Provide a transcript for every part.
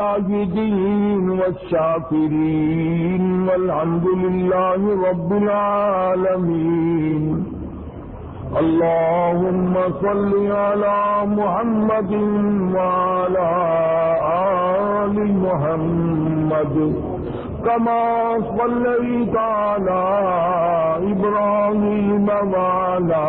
العابدين والشاكرين والحمد لله رب العالمين. اللهم صل على محمد وعلى آل محمد. كما صليت على إبراهيم وعلى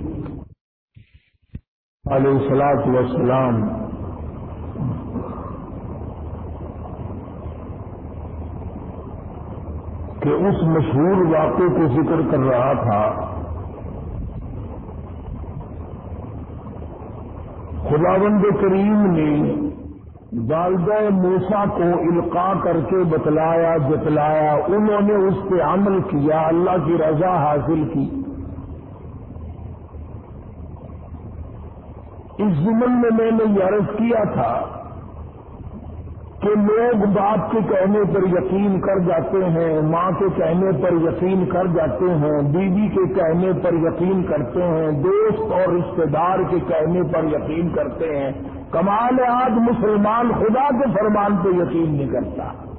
علیہ السلاط وسلام کہ اس مشہور واقعے کو ذکر کر رہا تھا۔ خداوند کریم نے والدہ موسا کو القاع کر کے بتلایا، جتلایا، انہوں نے اس پہ عمل کیا، اللہ کی رضا حاصل کی۔ اس زمن میں میں نے یہ عرض کیا تھا کہ لوگ باپ کے کہنے پر یقین کر جاتے ہیں، ماں کے کہنے پر یقین کر جاتے ہیں، بیوی کے کہنے پر یقین کرتے ہیں، دوست اور رشتے دار کے کہنے پر یقین کرتے ہیں۔ کمال آج مسلمان خدا کے فرمان پہ یقین نہیں کرتا۔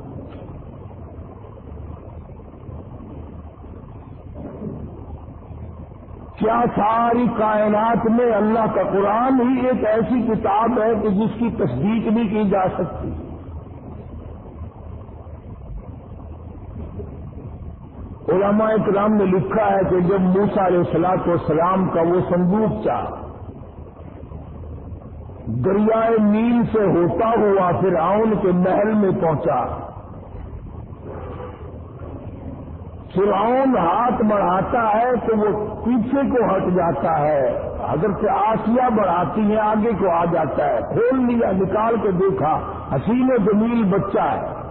کیا ساری کائنات میں اللہ کا قرآن ہی ایک ایسی کتاب ہے کہ جس کی تصدیق بھی کی جا سکتی علماء اکرام نے لکھا ہے کہ جب موسا علیہ السلاط والسلام کا وہ صندوق چاہ، دریائے نیل سے ہوتا ہوا پھر آؤن کے محل میں پہنچا۔ فرعون ہاتھ بڑھاتا ہے تو وہ پیچھے کو ہٹ جاتا ہے۔ اگر سے آسیا بڑھاتی ہیں، آگے کو آ جاتا ہے۔ کھول لیا، نکال کے دیکھا، حسین جمیل بچہ ہے۔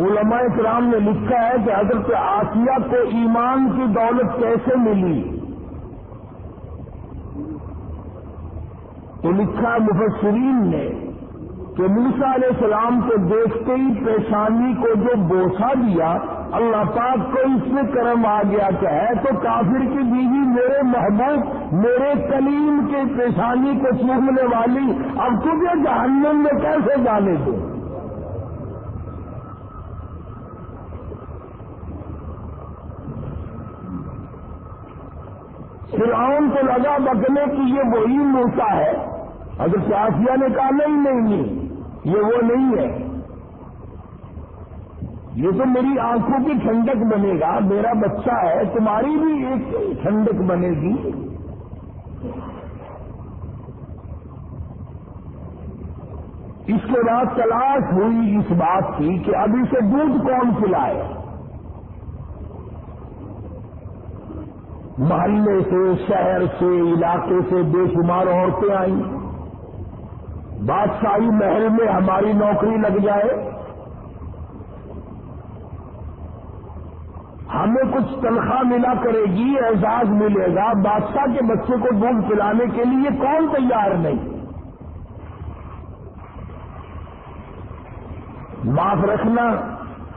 علماء کرام نے لکھا ہے کہ حضرت آسیہ کو ایمان کی دولت کیسے ملی؟ تو لکھا مفسرین نے کہ موسا علیہ السلام کو دیکھتے ہی پیشانی کو جو بوسا دیا، اللہ پاک کو اس میں کرم آ گیا کہ ہے تو کافر کی بیوی میرے محبوب، میرے کلیم کے پیشانی کو چومنے والی، اب تجھے جہنم میں کیسے جانے دو فرعون کو لگا بکنے کی یہ وہی موسا ہے اگر سیاسیا نے کہا نہیں نہیں نہیں، یہ وہ نہیں ہے۔ یہ تو میری آنکھوں کی ٹھنڈک بنے گا، میرا بچہ ہے، تمہاری بھی ایک ٹھنڈک بنے گی۔ اس کے بعد تلاش ہوئی اس بات کی کہ اب اسے دودھ کون پلائے؟ محلے سے، شہر سے، علاقے سے بے شمار عورتیں آئیں۔ بادشاہی محل میں ہماری نوکری لگ جائے ہمیں کچھ تنخواہ ملا کرے گی، اعزاز ملے گا، بادشاہ کے بچے کو دودھ پلانے کے لیے کون تیار نہیں؟ معاف رکھنا،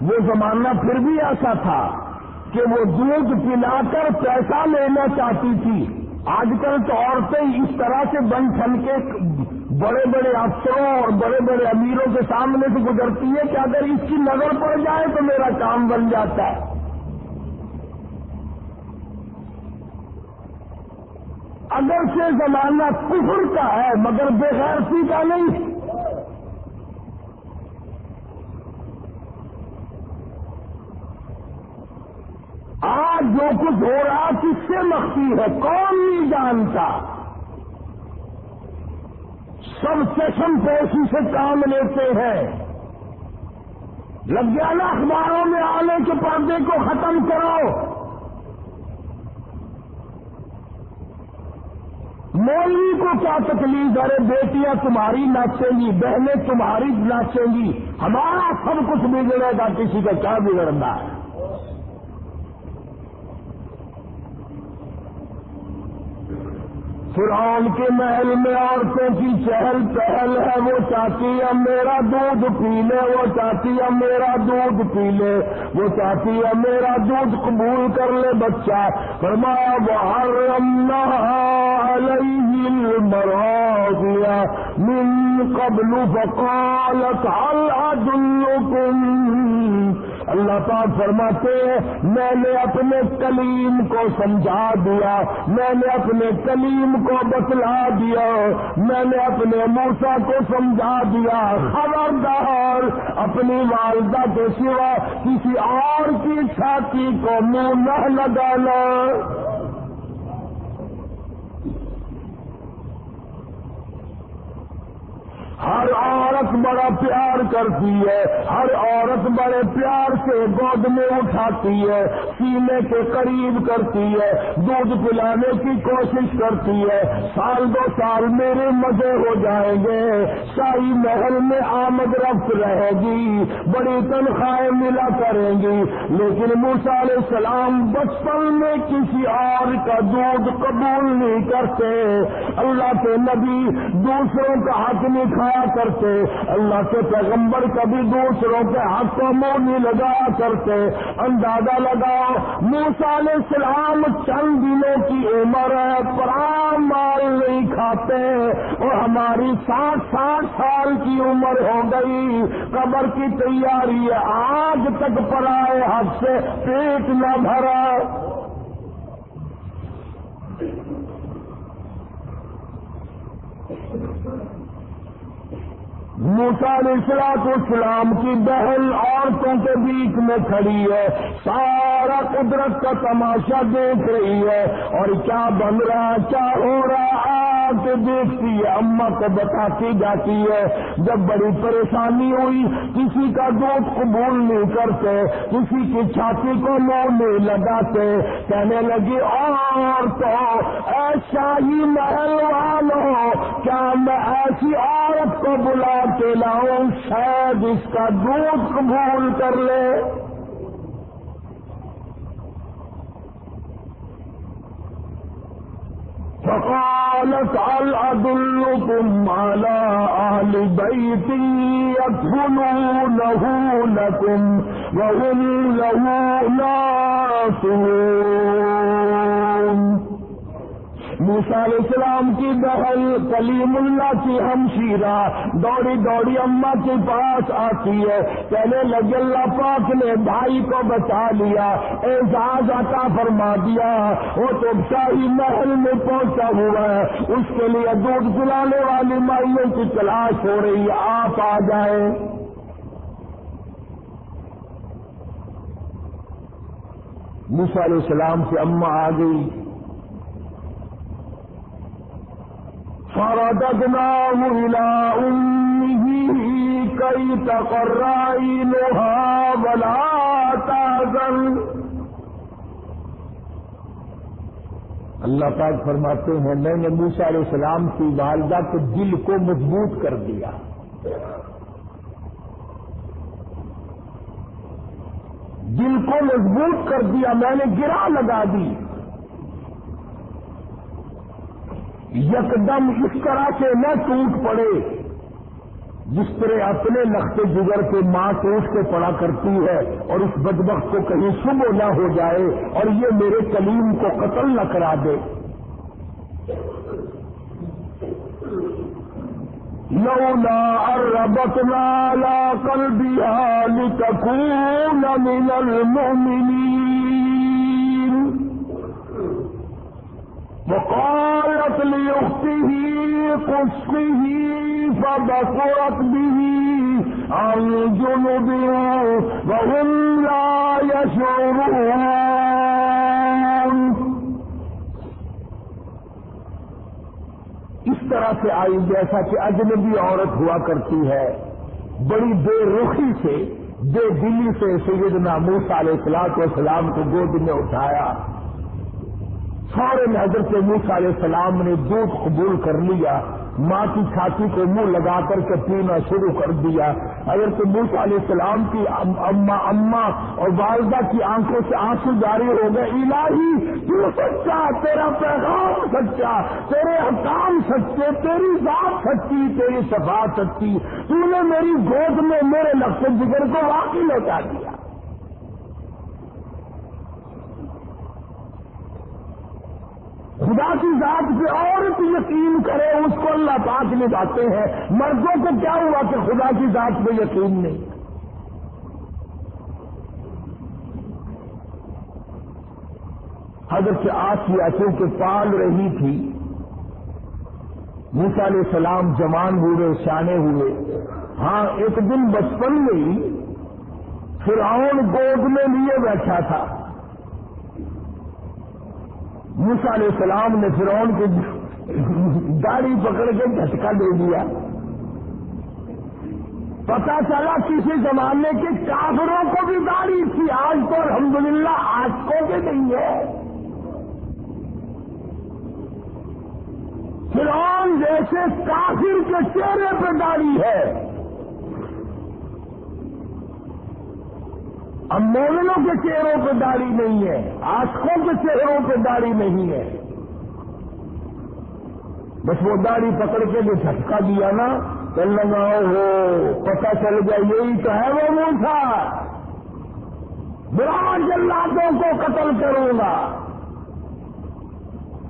وہ زمانہ پھر بھی ایسا تھا کہ وہ دودھ پلا کر پیسہ لینا چاہتی تھی۔ آج کل تو عورتیں اس طرح سے بن ٹھن کے بڑے بڑے افسروں اور بڑے بڑے امیروں کے سامنے سے گزرتی ہے کہ اگر اس کی نظر پڑ جائے تو میرا کام بن جاتا ہے۔ اگر سے زمانہ کفر کا ہے، مگر بے بےغیرتی کا نہیں۔ آج جو کچھ ہو رہا، کس سے مخفی ہے؟ کون نہیں جانتا؟ سب چشم پیشی سے کام لیتے ہیں۔ لگ جانا اخباروں میں آنے کے پردے کو ختم کرو۔ مولوی کو کیا تکلیف؟ ارے بیٹیاں تمہاری ناچیں گی، بہنیں تمہاری ناچیں گی، ہمارا سب کچھ بگڑے گا، کسی کا کیا بگڑنا؟ ہے فرعون کے محل میں عورتوں کی چہل پہل ہے، وہ چاہتی ہے میرا دودھ پی لے، وہ چاہتی ہے میرا دودھ پی لے، وہ چاہتی ہے میرا دودھ قبول کر لے بچہ۔ فرمایا وہ مرا من قبل فقالت هل ادلكم اللہ پاک فرماتے ہیں، میں نے اپنے کلیم کو سمجھا دیا، میں نے اپنے کلیم کو بتلا دیا، میں نے اپنے موسا کو سمجھا دیا۔ خبردار، اپنی والدہ کے سوا کسی اور کی چھاتی کو منہ نہ لگانا۔ ہر عورت بڑا پیار کرتی ہے، ہر عورت بڑے پیار سے گود میں اٹھاتی ہے، سینے کے قریب کرتی ہے، دودھ پلانے کی کوشش کرتی ہے۔ سال دو سال میرے مزے ہو جائیں گے شاہی محل میں آمد رفت رہے گی، بڑی تنخواہیں ملا کریں گی۔ لیکن موسا علیہ السلام بچپن میں کسی اور کا دودھ قبول نہیں کرتے۔ اللہ کے نبی دوسروں کا حق نہیں کھا کرتے اللہ کے پیغمبر کبھی دوسروں کے حق کو منہ نہیں لگایا کرتے اندازہ لگاؤ موسا علیہ السلام چند دنوں کی عمر ہے پرام مال نہیں کھاتے، اور ہماری ساٹھ ساٹھ سال کی عمر ہو گئی، قبر کی تیاری ہے، آج تک پرائے حق سے پیٹ نہ بھرا۔ علیہ السلاط اسلام کی بہن عورتوں کے بیچ میں کھڑی ہے۔ سارا قدرت کا تماشا دیکھ رہی ہے اور کیا بن رہا کیا ہو رہا کے دیکھتی ہے اما کو بتاتی جاتی ہے، جب بڑی پریشانی ہوئی، کسی کا دودھ قبول نہیں کرتے، کسی کی چھاتی کو منہ نہیں لگاتے، کہنے لگی، اور تو ایسا ہی محل والوں کیا میں ایسی عورت کو بلا کے لاؤں؟ شاید اس کا دودھ قبول کر لے. فقالت هل أدلكم على أهل بيت يكفلونه لكم وهم له ناصرون موسا علیہ السلام کی بہن کلیم اللہ کی ہمشیرہ، دوڑی دوڑی اما کے پاس آتی ہے۔ کہنے لگے، اللہ پاک نے بھائی کو بچا لیا۔ اعزاز عطا فرما دیا۔ وہ تو شاہی محل میں پہنچا ہوا ہے۔ اس کے لیے دودھ پلانے والی مائیوں کی تلاش ہو رہی ہے۔ آپ آ جائیں۔ موسا علیہ السلام سے اما آ گئی۔ فرددناه إلى أمه كي تقر عينها ولا تحزن اللہ پاک فرماتے ہیں، میں نے موسا علیہ السلام کی والدہ کے دل کو مضبوط کر دیا۔ دل کو مضبوط کر دیا، میں نے گرا لگا دی۔ یکدم اس طرح سے نہ ٹوٹ پڑے جس طرح اپنے لختے جگر کے ماں ٹوٹ کے پڑا کرتی ہے اور اس بدبخت کو کہیں صبح نہ ہو جائے اور یہ میرے کلیم کو قتل نہ کرا دے۔ لولا اربتنا لا قلبها لتكون من المؤمنين وقالت لأخته قصه فبصرت به عن جنب وهم لا يشعرون. اس طرح سے آئی جیسا کہ اجنبی عورت ہوا کرتی ہے، بڑی بے رخی سے، بے دلی سے سیدنا موسا علیہ السلام کو گود میں اٹھایا۔ فوراً حضرت موسا علیہ السلام نے دودھ قبول کر لیا، ماں کی چھاتی کو منہ لگا کر کے پینا شروع کر دیا۔ اگر تو موسا علیہ السلام کی اما اما اور والدہ کی آنکھوں سے آنسو جاری ہو گئے۔ الہی، تو سچا، تیرا پیغام سچا، تیرے حکام سچے، تیری ذات سچی، تیری صفا سچی۔ تو نے میری گود میں میرے لفظ جگر کو واقعی لوٹا دیا۔ خدا کی ذات پہ عورت یقین کرے، اس کو اللہ پاک نبھاتے ہیں۔ مردوں کو کیا ہوا کہ خدا کی ذات پہ یقین نہیں؟ حضرت آسیا چونکہ پال رہی تھی۔ موسا علیہ السلام جوان ہوئے سیانے ہوئے۔ ہاں ایک دن بچپن میں ہی فرعون گود میں لیے بیٹھا تھا۔ موسا علیہ السلام نے فرعون کی داڑھی پکڑ کے جھٹکا دے دیا۔ پتا چلا کسی زمانے کے کافروں کو بھی داڑھی تھی، آج تو الحمدللہ آج کو بھی نہیں ہے۔ فرعون جیسے کافر کے چہرے پہ داڑھی ہے۔ اب مومنوں کے چہروں پہ داڑھی نہیں ہے آسکوں کے چہروں پہ داڑھی نہیں ہے۔ بس وہ داڑھی پکڑ کے جو جھٹکا دیا نا چل لگاؤ ہو پتا چل گیا، یہی تو ہے وہ منہ تھا برا جلاتوں کو قتل کروں گا۔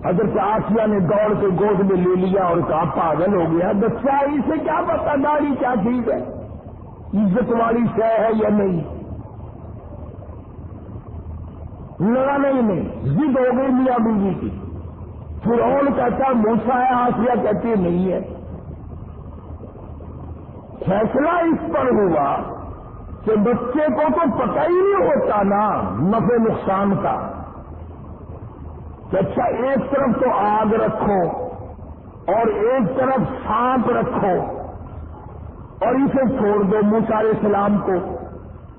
حضرت آسیا نے دوڑ کے گود میں لے لیا اور کہا، پاگل ہو گیا، بچہ، اسے کیا پتا داڑھی کیا چیز ہے، عزت والی شہ ہے یا نہیں؟ لڑا نہیں نہیں ضد ہو گئی میاں بیوی کی۔ پھر اور کہتا موسا ہے آسیا کہتی نہیں ہے۔ فیصلہ اس پر ہوا کہ بچے کو تو پتہ ہی نہیں ہوتا نا نفع نقصان کا۔ کہ اچھا ایک طرف تو آگ رکھو اور ایک طرف سانپ رکھو اور اسے چھوڑ دو موسا علیہ السلام کو۔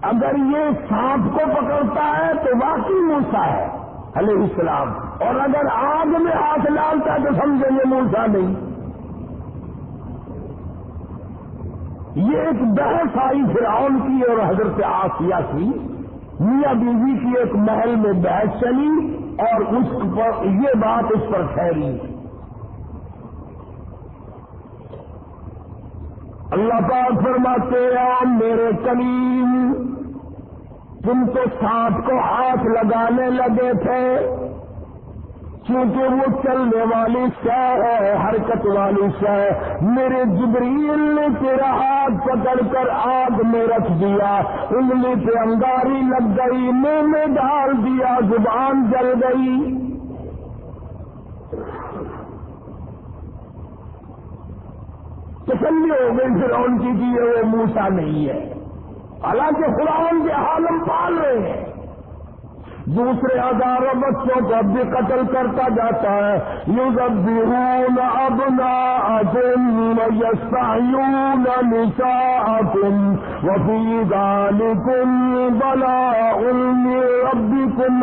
اگر یہ سانپ کو پکڑتا ہے تو واقعی موسا ہے، علیہ السلام۔ اور اگر آگ میں ہاتھ ڈالتا ہے تو سمجھیں گے موسا نہیں۔ یہ ایک بحث آئی فرعون کی اور حضرت آسیہ کی۔ میاں بیوی کی ایک محل میں بحث چلی اور اس پر یہ بات اس پر ٹھہری۔ اللہ پاک فرماتے ہیں میرے کلیم تم تو سانپ کو ہاتھ لگانے لگے تھے۔ کیونکہ وہ چلنے والی سہ ہے، حرکت والی سہ میرے جبریل نے تیرا ہاتھ پکڑ کر آگ میں رکھ دیا۔ انگلی پہ انگاری لگ گئی، منہ میں ڈال دیا، زبان جل گئی۔ تسلی ہو گئی پھر ان کی کہ وہ موسا نہیں ہے۔ حالانکہ خداون کے عالم پال رہے ہیں۔ دوسرے ہزاروں بچوں کو اب بھی قتل کرتا جاتا ہے۔ یو ابنا ابنا یسایون نسا کم وفی گال کم بلا ان ربی کم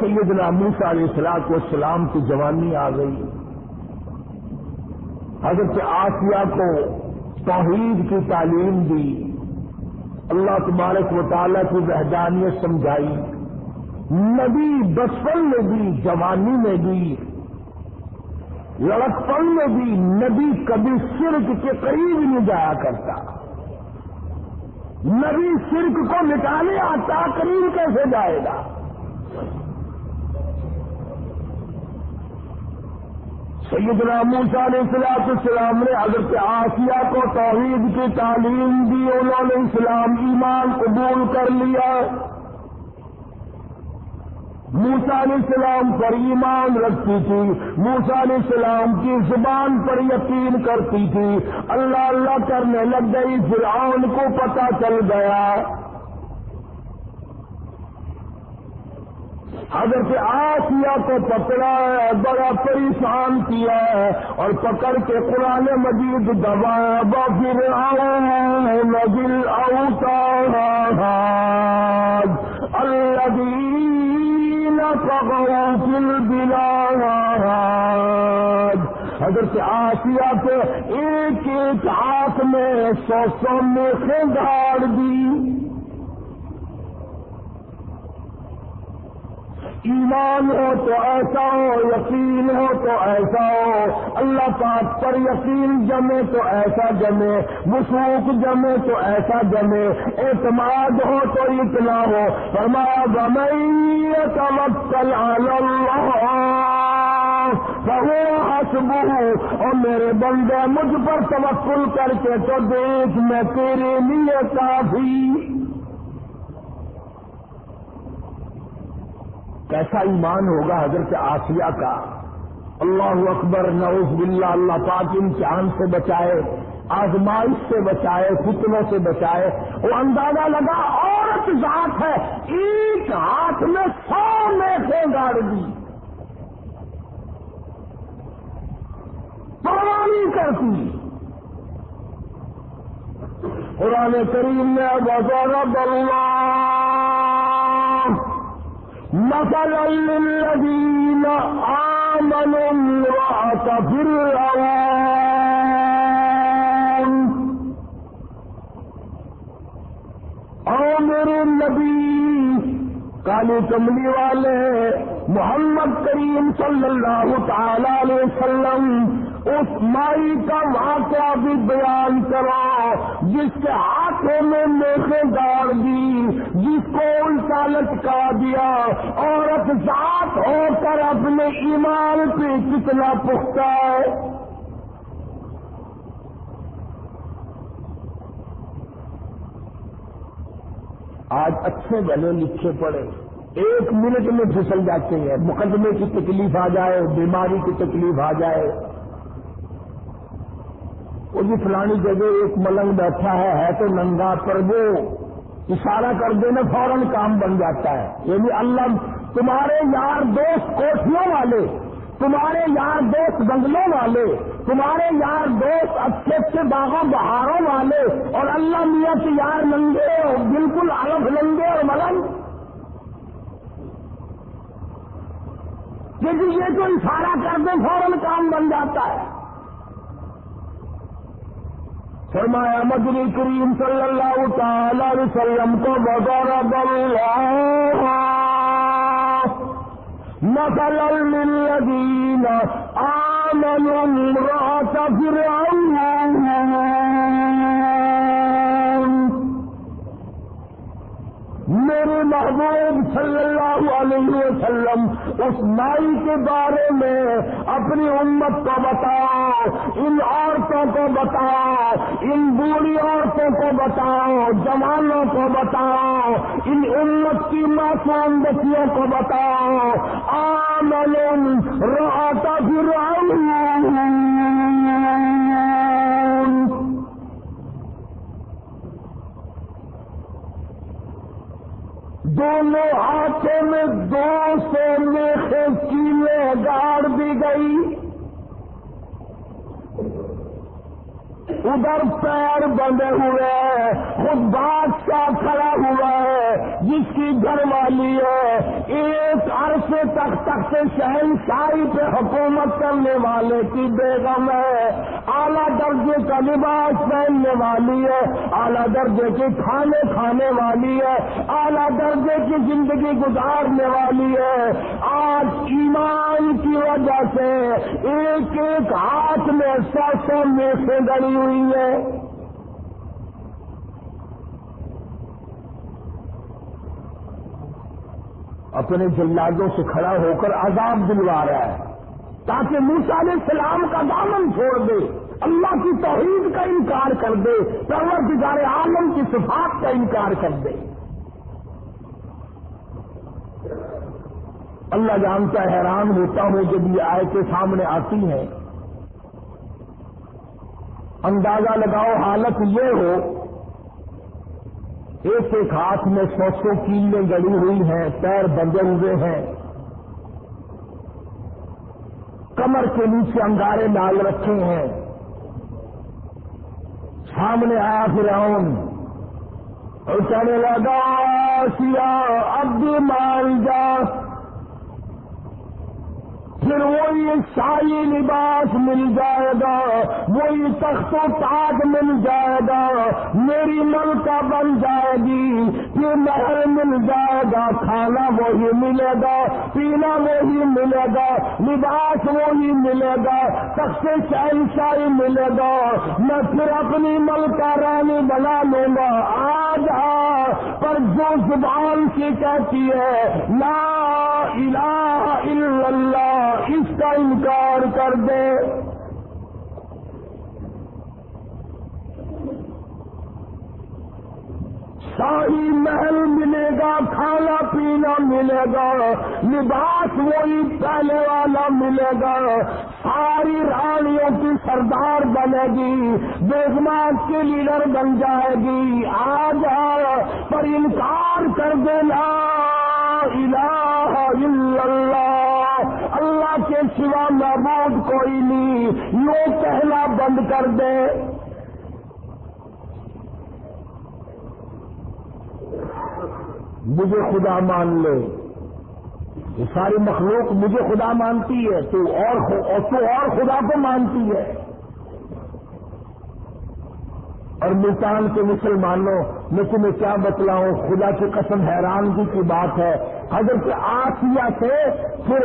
سیدنا موسا علیہ السلام کو سلام کی جوانی آ گئی۔ حضرت آسیہ کو توحید کی تعلیم دی۔ اللہ تبارک و تعالیٰ کی وحدانیت سمجھائی۔ نبی بچپن میں بھی، جوانی میں بھی، لڑکپن میں بھی نبی کبھی سرک کے قریب نہیں جایا کرتا۔ نبی سرک کو مٹانے آتا، قریب کیسے جائے گا؟ سیدنا موسا علیہ السلام السلام نے حضرت آسیہ کو توحید کی تعلیم دی، انہوں نے اسلام ایمان قبول کر لیا۔ موسا علیہ السلام پر ایمان رکھتی تھی موسا علیہ السلام کی زبان پر یقین کرتی تھی۔ اللہ اللہ کرنے لگ گئی، فرعون کو پتا چل گیا۔ حضرت آسیا کو پکڑا ہے، بڑا پریشان کیا ہے اور پکڑ کے قرآن مجید دبایا بفر نبل اوتا الذين پگڑا فل بلا حضرت آسیا کو ایک ایک ہاتھ میں سو سو میں گاڑ دی۔ ایمان ہو تو ایسا ہو، یقین ہو تو ایسا ہو۔ اللہ پاک پر یقین جمے تو ایسا جمے وسوخ جمے تو ایسا جمے۔ اعتماد ہو تو اتنا ہو۔ فرمایا بمئی توکل اللہ بہو حسب اور میرے بندے، مجھ پر توکل کر کے تو دیکھ، میں تیرے لیے کافی کیسا ایمان ہوگا حضرت آسیہ کا؟ اللہ اکبر نوز باللہ، اللہ پاک امتحان سے بچائے، آزمائش سے بچائے، فتنوں سے بچائے، وہ اندازہ لگا عورت ذات ہے، ایک ہاتھ میں سو میں سے گاڑ دی۔ پروانی کرتی۔ قرآن کریم میں بغور اللہ مثل للذين آمنوا امرأة فرعون. عامر النبی کالی کملی والے محمد کریم صلی اللہ تعالی علیہ وسلم، اس مائی کا واقعہ بھی بیان کرو جس کے ہاتھوں میں میخے ڈال دی جس کو الٹا لٹکا دیا، عورت ذات ہو کر اپنے ایمان پہ کتنا پختہ ہے۔ آج اچھے بنے لکھے پڑے۔ ایک منٹ میں پھسل جاتے ہیں، مقدمے کی تکلیف آ جائے، بیماری کی تکلیف آ جائے۔ وہ بھی فلانی جگہ ایک ملنگ بیٹھا ہے ہے تو ننگا پر وہ اشارہ کر دینا فوراً کام بن جاتا ہے۔ یعنی اللہ، تمہارے یار دوست کوٹھیوں والے، تمہارے یار دوست بنگلوں والے، تمہارے یار دوست اچھے اچھے باغوں، بہاروں والے، اور اللہ میاں کے یار ننگے بالکل الگ لنگے اور ملنگ۔ کیونکہ یہ تو اشارہ کر دیں فوراً کام بن جاتا ہے۔ فرمایا مدنی کریم صلی اللہ تعالی علیہ وسلم کو بغیر مثل للذین آمنوا امرأة فرعون. میرے محبوب صلی اللہ علیہ وسلم اس مائی کے بارے میں اپنی امت کو بتاؤ. ان عورتوں کو بتاؤ، ان بوڑھی عورتوں کو بتاؤ، جوانوں کو بتاؤ، ان امت کی معصوم بچیوں کو بتاؤ۔ آمن روتا پھر دونوں ہاتھوں میں دو سو میخے کیلے گاڑ دی گئی۔ ادھر پیر بندے ہوئے خود بادشاہ کھڑا ہوا ہے، جس کی گھر والی ہے۔ ایک عرصے تک تک سے شہنشاہی پہ حکومت کرنے والے کی بیگم ہے۔ اعلیٰ درجے کا لباس پہننے والی ہے، اعلیٰ درجے کے کھانے کھانے والی ہے، اعلیٰ درجے کی زندگی گزارنے والی ہے۔ آج ایمان کی وجہ سے ایک ایک ہاتھ میں سو سو میں سے گڑی ہوئی ہوئی ہے۔ اپنے جلادوں سے کھڑا ہو کر عذاب دلوا رہا ہے۔ تاکہ موسا علیہ السلام کا دامن چھوڑ دے، اللہ کی توحید کا انکار کر دے پرور عالم کی صفات کا انکار کر دے۔ اللہ جانتا حیران ہوتا ہوں جب یہ آئے کے سامنے آتی ہیں۔ اندازہ لگاؤ حالت یہ ہو، ایک ایک ہاتھ میں سو سو کیلیں گڑی ہوئی ہیں، پیر بندے ہوئے ہیں۔ کمر کے نیچے انگارے لال رکھے ہیں۔ سامنے آیا فرعون۔ اور کہنے لگا سیا اب بھی مال جا۔ پھر وہی شاہی لباس مل جائے گا، وہی تخت و تاج مل جائے گا، میری ملکہ بن جائے گی پھر محل مل جائے گا، کھانا وہی ملے گا، پینا وہی ملے گا، لباس وہی ملے گا، تخت شاہی شاہی ملے گا، میں پھر اپنی ملکہ رانی بنا لوں گا۔ آج پر جو زبان سے کہتی ہے، لا الہ الا اللہ، اس کا انکار کر دے۔ ساری محل ملے گا ملے گا، لباس وہی پہلے والا ملے گا۔ ساری رانیوں کی سردار بنے گی بیگمات کی لیڈر بن جائے گی۔ آ جا پر انکار کر دینا۔ الہ الا اللہ۔ اللہ کے سوا محبوب کوئی نہیں۔ یوں کہنا بند کر دے۔ مجھے خدا مان لے۔ یہ ساری مخلوق مجھے خدا مانتی ہے۔ تو اور تو اور خدا کو مانتی ہے۔ اور ملتان کے مسلمانوں، میں تمہیں کیا بتلاؤں؟ خدا کی قسم حیرانگی کی بات ہے۔ حضرت آسیہ سے پھر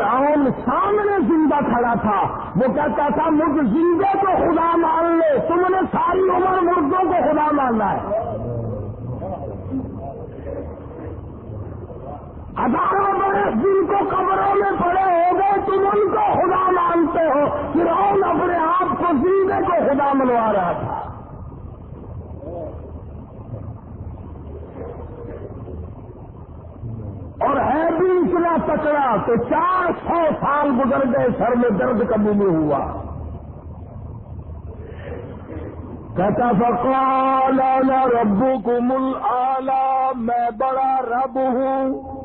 سامنے زندہ کھڑا تھا۔ وہ کہتا تھا، مجھ زندے کو خدا مان لے۔ تم نے ساری عمر مردوں کو خدا ماننا ہے۔ ہزاروں برس جن کو قبروں میں پڑے ہو گئے، تم ان کو خدا مانتے ہو۔ پھر اپنے آپ کو زندے کو خدا منوا رہا تھا۔ اور ہے بھی اتنا تکڑا تو چار سو سال گزر گئے، سر میں درد کبھی نہیں ہوا۔ کہتا فقال ربو کو مل میں بڑا رب ہوں۔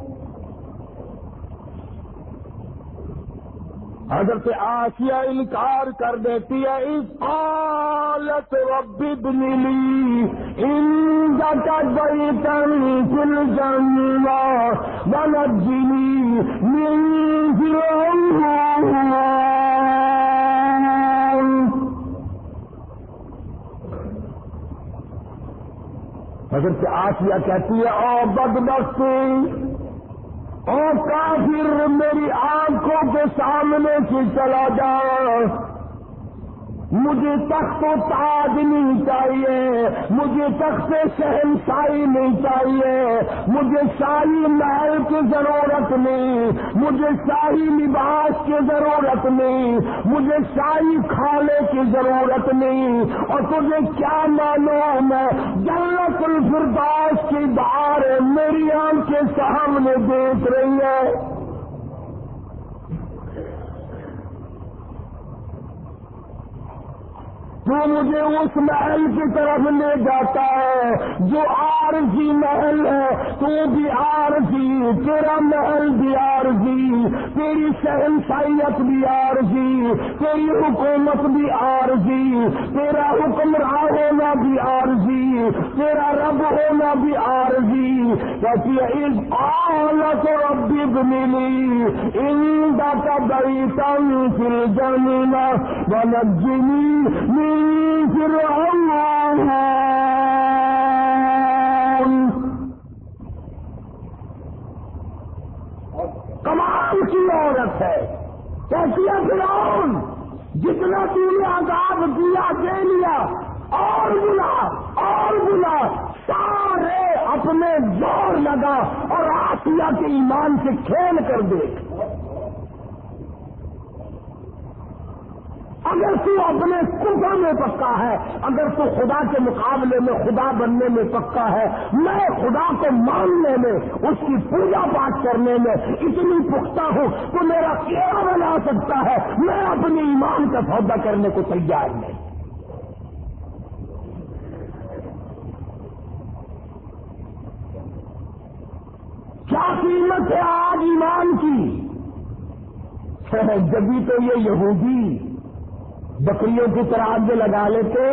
حضرت آسیہ انکار کر دیتی ہے اس قالت ربی بنیلی ان کا بئی تن فل جنگا بنجنی من حضرت آسیہ کہتی ہے، او بدبختی اور کافر میری آنکھوں کے سامنے سے چلا جا۔ مجھے تخت و تاج نہیں چاہیے، مجھے تخت شہنشاہی نہیں چاہیے، مجھے شاہی محل کی ضرورت نہیں، مجھے شاہی لباس کی ضرورت نہیں، مجھے شاہی کھانے کی ضرورت نہیں، اور تجھے کیا معلوم ہے؟ جنت الفرداس کی بار میری آنکھ کے سامنے دیکھ رہی ہے جو مجھے اس محل کی طرف لے جاتا ہے، جو آرزی محل ہے، تو بھی آرزی تیرا محل بھی آرزی تیری شہنشائیت بھی آرزی تیری حکومت بھی آرزی تیرا حکمراں ہونا بھی آرزی تیرا رب ہونا بھی آرزی کہتی ہے اس آلت ربی بنیلی ان کا بڑی تن پھر جمینا بنجنی کمال کی عورت ہے. کیسی ہے فرعون؟ جتنا تم نے آزاد کیا دے لیا، اور بلا اور بلا، سارے اپنے زور لگا اور آسیا کے ایمان سے کھیل کر دے اگر تو اپنے کفر میں پکا ہے، اگر تو خدا کے مقابلے میں خدا بننے میں پکا ہے، میں خدا کو ماننے میں، اس کی پوجا پاٹ کرنے میں اتنی پختہ ہوں تو میرا کیا بنا سکتا ہے، میں اپنے ایمان کا سودا کرنے کو تیار نہیں۔ کیا قیمت ہے آج ایمان کی؟ جبھی تو یہ یہودی بکریوں کی طرح آگے لگا لیتے،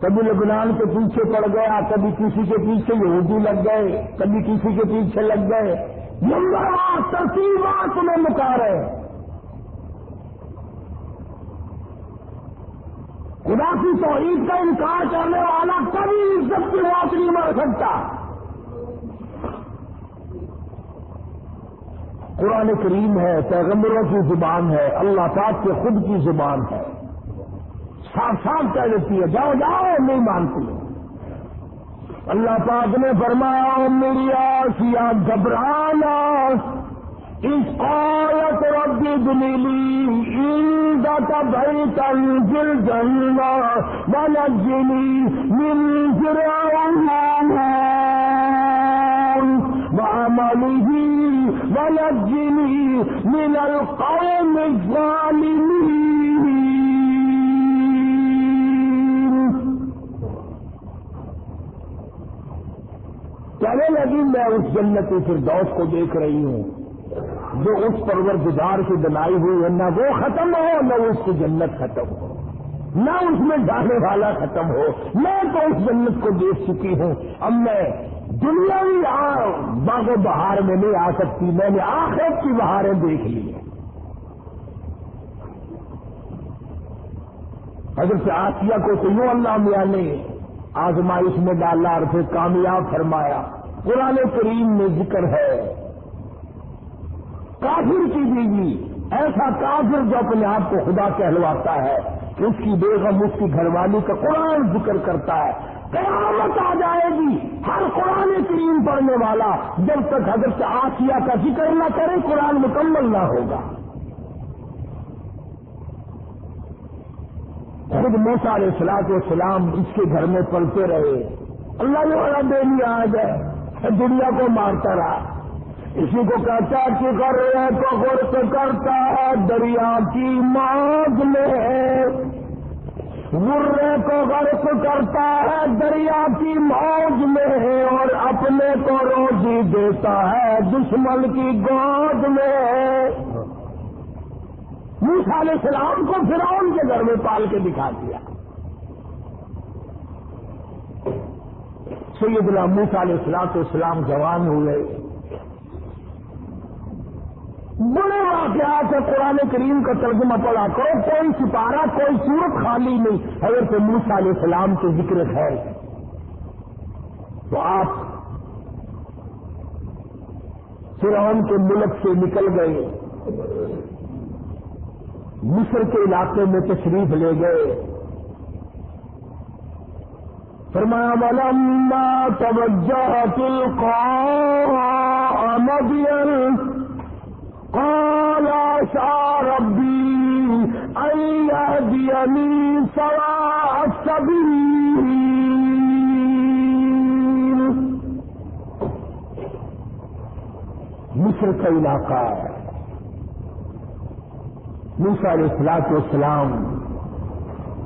کبھی لبنان کے پیچھے پڑ گیا، کبھی کسی کے پیچھے یہودی لگ گئے، کبھی کسی کے پیچھے لگ گئے۔ نمبر ترتیبات میں مکا رہے خدا کی توحید کا انکار کرنے والا کبھی عزت کی بات نہیں مر سکتا۔ قرآن کریم ہے، پیغمبروں کی زبان ہے، اللہ پاک کے خود کی زبان ہے۔ صاف صاف کہہ دیتی ہے، جاؤ جاؤ، نہیں مانتی اللہ پاک نے فرمایا میری آسیا گھبرانا۔ اس قالت ربی دلیلی عیدا کا بھائی تنزل جنگا ونجنی من فرعون وعمله ونجني من القوم الظالمين. کہنے لگی میں اس جنت فردوس کو دیکھ رہی ہوں، جو اس پرور گزار کی بنائی ہوئی ہے، نہ وہ ختم ہو، نہ اس کی جنت ختم ہو، نہ اس میں ڈالنے والا ختم ہو۔ میں تو اس جنت کو دیکھ چکی ہوں۔ اب میں دنیا باغ و بہار میں نہیں آ سکتی۔ میں نے آخرت کی بہاریں دیکھ لی ہیں۔ حضرت آسیہ کو تو یوں اللہ میاں نے آزمائش میں ڈالا اور پھر کامیاب فرمایا۔ قرآن کریم میں ذکر ہے۔ کافر کی بیوی، ایسا کافر جو اپنے آپ کو خدا کہلواتا ہے کہ اس کی بیگم، اس کی گھر والی کا قرآن ذکر کرتا ہے۔ قیامت آ جائے گی۔ ہر قرآن کریم پڑھنے والا جب تک حضرت آسیہ کا ذکر نہ کرے، قرآن مکمل نہ ہوگا۔ خود موسا علیہ السلاط اسلام اس کے گھر میں پڑھتے رہے۔ اللہ نے بڑا بے لیا آ جائے دنیا کو مارتا رہا۔ اسی کو کہتا کہ کر رہے تو غرق کرتا دریا کی مانگ میں۔ مرے کو غرق کرتا ہے، دریا کی موج میں اور اپنے کو روزی دیتا ہے دشمن کی گود میں۔ موسا علیہ السلام کو فرعون کے گھر میں پال کے دکھا دیا۔ سید اللہ موسا علیہ السلام تو اسلام جوان ہوئے۔ بڑے واقعات ہے قرآن کریم کا ترجمہ پڑا کرو، کوئی سپارہ، کوئی صورت خالی نہیں۔ اگر تو موسا علیہ السلام کے ذکر ہے۔ تو آپ فرعون کے ملک سے نکل گئے۔ مصر کے علاقے میں تشریف لے گئے۔ فرمایا، ولما توجہ تل مدین قال عسى ربي أن يهديني سواء السبيل مصر کا علاقہ ہے۔ موسا علیہ السلاط والسلام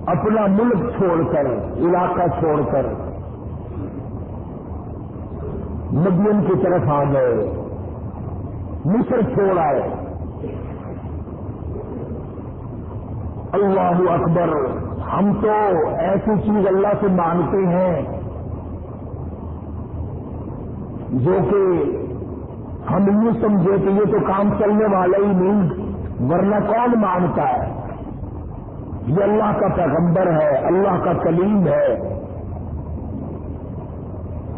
اپنا ملک چھوڑ کر، علاقہ چھوڑ کر مدین کی طرف آ گئے۔ مصر چھوڑ آئے۔ اللہ اکبر، ہم تو ایسی چیز اللہ سے مانتے ہیں جو کہ ہم یہ سمجھے کہ یہ تو کام چلنے والا ہی نہیں، ورنہ کون مانتا ہے؟ یہ اللہ کا پیغمبر ہے، اللہ کا کلیم ہے۔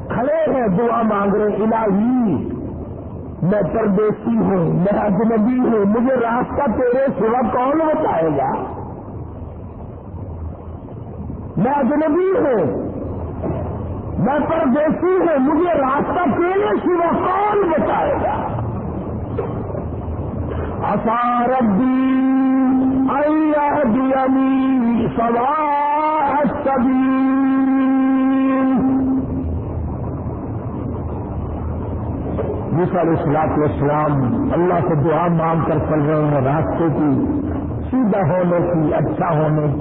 کھڑے ہیں، دعا مانگ رہے الہی۔ میں پردیسی ہوں، میں اجنبی ہوں، مجھے راستہ تیرے سوا کون بتائے گا؟ میں اجنبی ہوں، میں پردیسی ہوں، مجھے راستہ تیرے سوا کون بتائے گا؟ اثاربی دینی سوا سبھی موسا علیہ السلاط والسلام اللہ سے دعا مانگ کر چل رہے ہیں راستے کی، سیدھا ہونے کی اچھا ہونے کی۔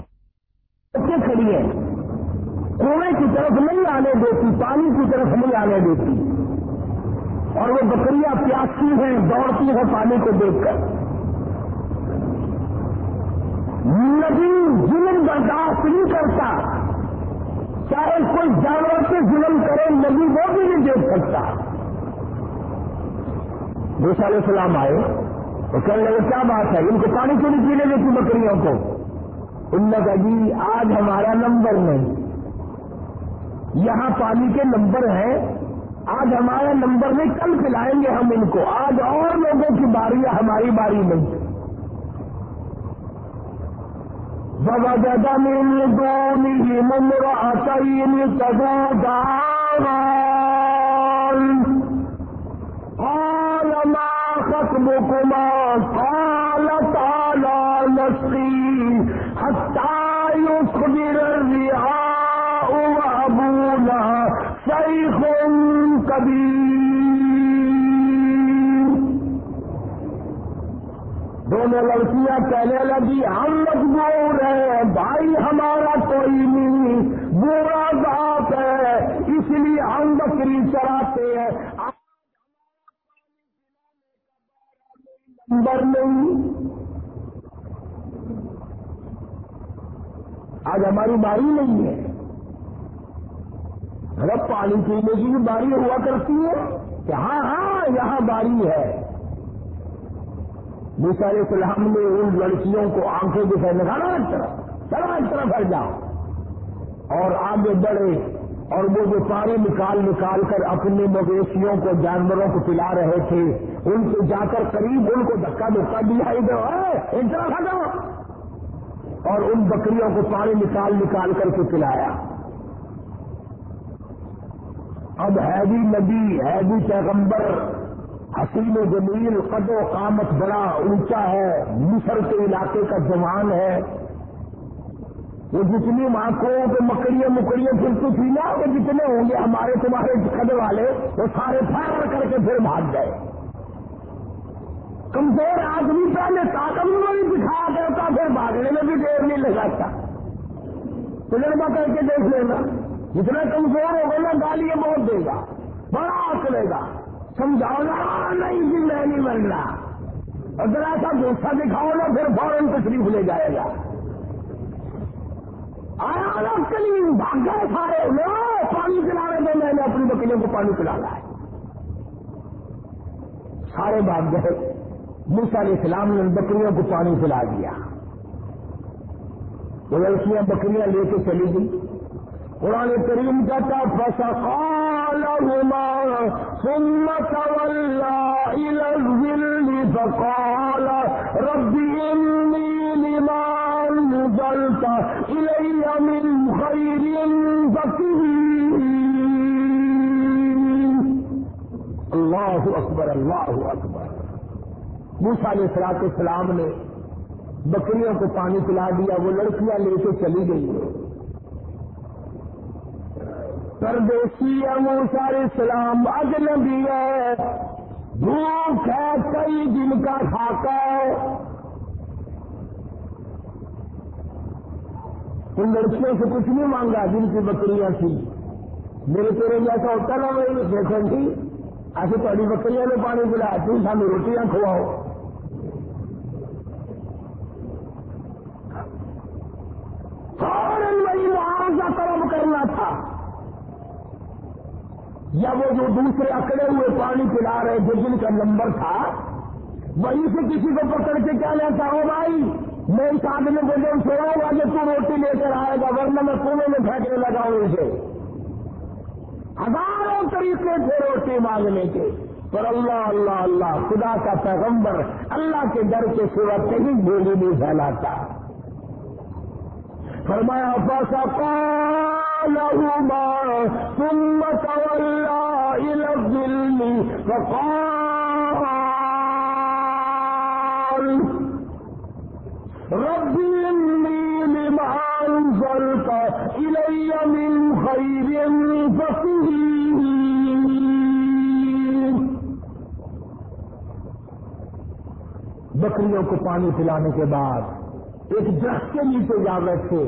کھڑی ہے کنویں کی طرف نہیں آنے دیتی، پانی کی طرف نہیں آنے دیتی۔ اور وہ بکریاں پیاسی ہیں، دوڑتی ہیں پانی کو دیکھ کر۔ نبی ظلم برداشت نہیں کرتا۔ چاہے کوئی جانور سے ظلم کرے، نبی وہ بھی نہیں دیکھ سکتا۔ موسا علیہ السلام آئے تو کہنے لگے، کیا بات ہے؟ ان کو پانی کیوں نہیں پینے دیتی بکریوں کو؟ ان نے کہا جی آج ہمارا نمبر نہیں۔ یہاں پانی کے نمبر ہیں۔ آج ہمارا نمبر نہیں، کل پلائیں گے ہم ان کو۔ آج اور لوگوں کی باری ہے، ہماری باری نہیں۔ بابا دادا میں دو ممرا قال خطبكما قال تعالى نسقي حتى يصبر الرعاء وأبونا شيخ كبير دونوں لڑکیاں کہنے لگی، ہم مجبور ہیں، بھائی ہمارا کوئی نہیں، برا ذات ہے، اس لیے ہم بکری چراتے ہیں۔ نمبر نہیں آج ہماری باری نہیں ہے۔ اگر پانی پینے کی بھی باری ہوا کرتی ہے کہ ہاں ہاں یہاں باری ہے۔ سارے السلام نے ان لڑکیوں کو آنکھیں دکھائے لگانا ایک طرف چلو ایک طرف ہٹ جاؤ۔ اور آگے بڑھے اور وہ جو پانی نکال نکال کر اپنے مویشیوں کو جانوروں کو پلا رہے تھے ان کو جا کر قریب ان کو دھکا دھکا دیا ایک طرف ہٹو اور ان بکریوں کو پانی نکال نکال کر کے پلایا۔ اب ہے بھی نبی، ہے بھی پیغمبر۔ حسین و جمیل قد و قامت بڑا اونچا ہے، مصر کے علاقے کا جوان ہے۔ وہ جتنی آنکھوں پہ مکڑیاں مکڑیاں پھرتی تھی نا، وہ جتنے ہوں گے ہمارے تمہارے کھڑے والے، وہ سارے پھاڑ کر کے پھر بھاگ گئے۔ کمزور آدمی پہلے طاقت میں بھی دکھایا کرتا پھر بھاگنے میں بھی دیر نہیں لگاتا تجربہ کر کے دیکھ لینا، جتنا کمزور ہوگا نا، گالی بہت دے گا، بڑا اکڑے گا۔ سمجھاؤ نا نہیں جی میں نہیں بن رہا اگر ایسا دوسرا دکھاؤ نا، پھر فوراً تشریف لے جائے گا۔ آیا کلی بھاگ گئے سارے پانی پلا رہے تھے میں نے اپنی بکریوں کو پانی پلانا ہے۔ سارے بھاگ گئے۔ موسى علیہ السلام نے ان بکریوں کو پانی پلا دیا وہ لڑکیاں بکریاں لے کے چلی گئی قرآن کریم کہتا فسقا لهما ثم تولى إلى الظل فقال ربي إني لما أنزلت إلي من خير فقير الله أكبر الله أكبر. موسا علیہ السلاط السلام نے بکریوں کو پانی پلا دیا، وہ لڑکیاں لے کے چلی گئی۔ پردیسی ہے موسا علیہ السلام اجنبی ہے۔ بھوک ہے، کئی دن کا خاکہ ہے۔ ان لڑکیوں سے کچھ نہیں مانگا جن کی بکریاں تھی میرے تیرے جیسا ہوتا نا میری دیکھیں جی، ایسے تھوڑی بکریاں نے پانی پلا تھی سامنے روٹیاں کھواؤ۔ فوراً وہی معاوضہ طلب کرنا تھا؟ یا وہ جو دوسرے اکڑے ہوئے پانی پلا رہے تھے جن کا نمبر تھا وہیں سے کسی کو پکڑ کے کیا لیتا ہوں بھائی؟ میں اس آدمی کو جو چھوڑا گا کہ تو روٹی لے کر آئے گا، ورنہ میں کنویں میں پھینکنے لگا ہوں اسے۔ ہزاروں طریقے تھے روٹی مانگنے کے، پر اللہ اللہ اللہ، خدا کا پیغمبر اللہ کے ڈر کے سوا کہیں بولی نہیں پھیلاتا۔ فرمایا، فسقالهما ثم تولى إلى الظل فقال إني لما أنزلت إلي من خير فقير بکریوں کو پانی پلانے کے بعد ایک درخت کے نیچے جا بیٹھے۔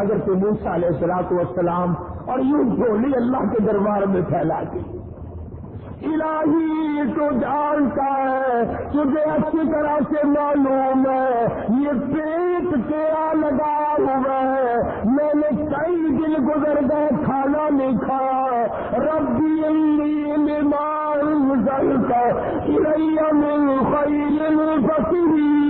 اگر موسا علیہ السلاط والسلام اور یوں جھولی اللہ کے دربار میں پھیلا دی۔ الہی تو جانتا ہے، تجھے اچھی طرح سے معلوم ہے، یہ پیٹ تیرا لگا ہوا ہے۔ میں نے کئی دن گزر گئے، کھانا نہیں کھایا۔ ربی علی مال کا من خیل فصیل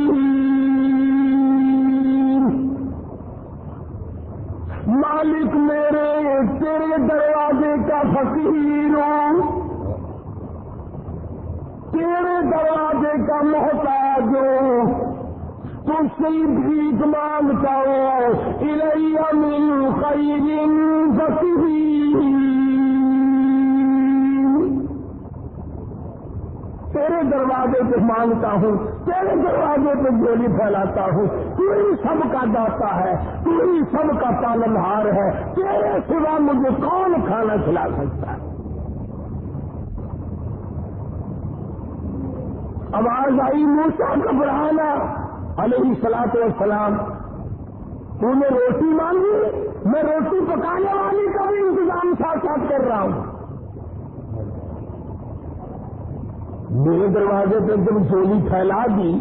مالک میرے، تیرے دروازے کا فقیر ہوں۔ تیرے دروازے کا محتاج ہوں۔ تو سی بھیک مانگتا ہوں الیا من خیر فقیر۔ تیرے دروازے پہ مانگتا ہوں، تیرے دروازے پہ گولی پھیلاتا ہوں۔ تو ہی سب کا داتا ہے تو ہی سب کا پالن ہار ہے۔ تیرے سوا مجھے کون کھانا کھلا سکتا ہے؟ آواز آئی موسا گھبرانا علیہ سلاط والسلام، تو نے روٹی مانگی؟ میں روٹی پکانے والی کا بھی انتظام ساتھ ساتھ کر رہا ہوں۔ میرے دروازے پہ جب چولی پھیلا دی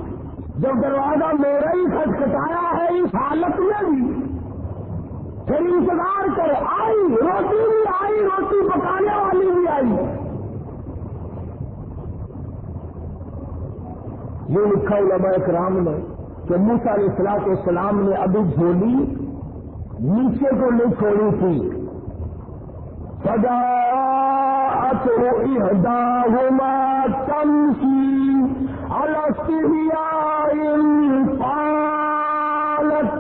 جب دروازہ میرا ہی کھٹکھٹایا ہے، اس حالت میں بھی۔ پھر انتظار کر آئی، روٹی بھی آئی، روٹی پکانے والی بھی آئی۔ یہ لکھا علماء اکرام نے کہ موسا علیہ السلاط السلام نے ابھی جھولی نیچے کو نہیں چھوڑی تھی۔ سجا إحداهما تمشي على قالت